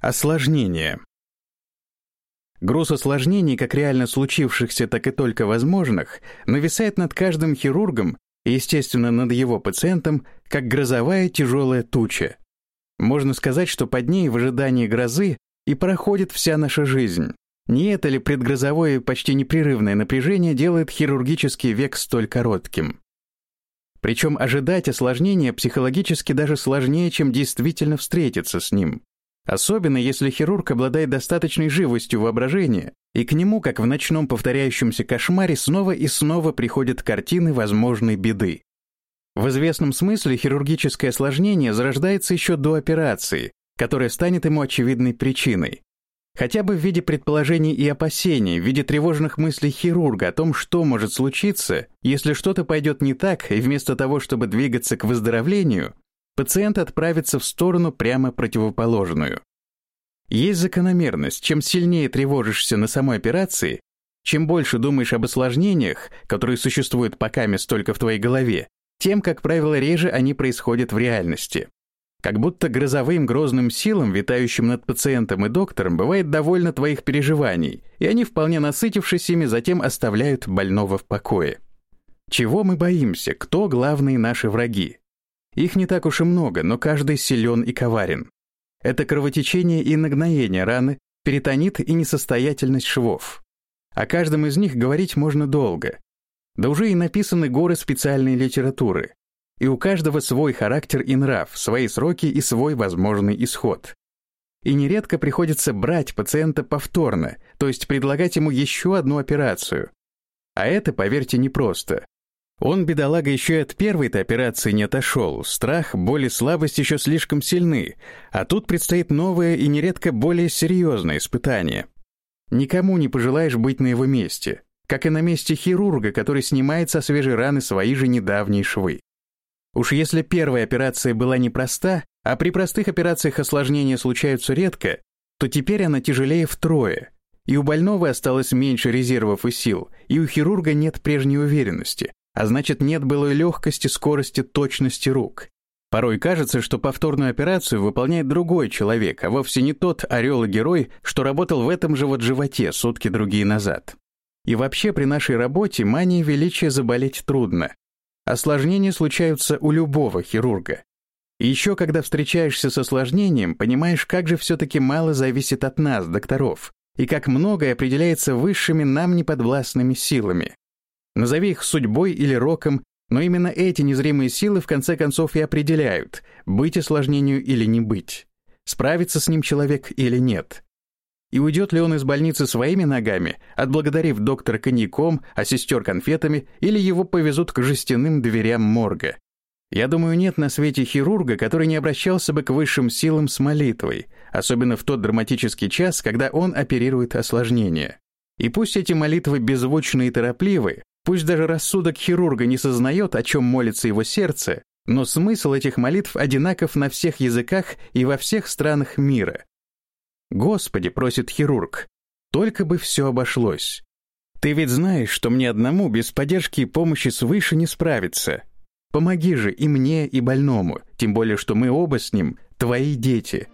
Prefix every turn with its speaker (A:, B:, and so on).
A: Осложнение. Груз осложнений, как реально случившихся, так и только возможных, нависает над каждым хирургом и, естественно, над его пациентом, как грозовая тяжелая туча. Можно сказать, что под ней в ожидании грозы и проходит вся наша жизнь. Не это ли предгрозовое почти непрерывное напряжение делает хирургический век столь коротким? Причем ожидать осложнения психологически даже сложнее, чем действительно встретиться с ним. Особенно если хирург обладает достаточной живостью воображения, и к нему, как в ночном повторяющемся кошмаре, снова и снова приходят картины возможной беды. В известном смысле хирургическое осложнение зарождается еще до операции, которая станет ему очевидной причиной. Хотя бы в виде предположений и опасений, в виде тревожных мыслей хирурга о том, что может случиться, если что-то пойдет не так, и вместо того, чтобы двигаться к выздоровлению, пациент отправится в сторону прямо противоположную. Есть закономерность, чем сильнее тревожишься на самой операции, чем больше думаешь об осложнениях, которые существуют пока только в твоей голове, тем, как правило, реже они происходят в реальности. Как будто грозовым грозным силам, витающим над пациентом и доктором, бывает довольно твоих переживаний, и они, вполне насытившись ими, затем оставляют больного в покое. Чего мы боимся? Кто главные наши враги? Их не так уж и много, но каждый силен и коварен. Это кровотечение и нагноение раны, перитонит и несостоятельность швов. О каждом из них говорить можно долго. Да уже и написаны горы специальной литературы. И у каждого свой характер и нрав, свои сроки и свой возможный исход. И нередко приходится брать пациента повторно, то есть предлагать ему еще одну операцию. А это, поверьте, непросто. Он, бедолага, еще и от первой-то операции не отошел. Страх, боль и слабость еще слишком сильны, а тут предстоит новое и нередко более серьезное испытание. Никому не пожелаешь быть на его месте, как и на месте хирурга, который снимает со свежей раны свои же недавние швы. Уж если первая операция была непроста, а при простых операциях осложнения случаются редко, то теперь она тяжелее втрое. И у больного осталось меньше резервов и сил, и у хирурга нет прежней уверенности, а значит нет былой легкости, скорости, точности рук. Порой кажется, что повторную операцию выполняет другой человек, а вовсе не тот орел и герой, что работал в этом же вот животе сутки другие назад. И вообще при нашей работе мания величия заболеть трудно. Осложнения случаются у любого хирурга. И еще когда встречаешься с осложнением, понимаешь, как же все-таки мало зависит от нас, докторов, и как многое определяется высшими нам неподвластными силами. Назови их судьбой или роком, но именно эти незримые силы в конце концов и определяют, быть осложнению или не быть, справится с ним человек или нет. И уйдет ли он из больницы своими ногами, отблагодарив доктора коньяком, а сестер конфетами, или его повезут к жестяным дверям морга. Я думаю, нет на свете хирурга, который не обращался бы к высшим силам с молитвой, особенно в тот драматический час, когда он оперирует осложнения. И пусть эти молитвы беззвучны и торопливы, Пусть даже рассудок хирурга не сознает, о чем молится его сердце, но смысл этих молитв одинаков на всех языках и во всех странах мира. «Господи», — просит хирург, — «только бы все обошлось. Ты ведь знаешь, что мне одному без поддержки и помощи свыше не справиться. Помоги же и мне, и больному, тем более, что мы оба с ним твои дети».